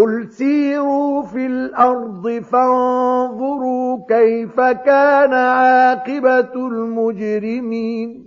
قل سيروا في الأرض فانظروا كيف كان عاقبة المجرمين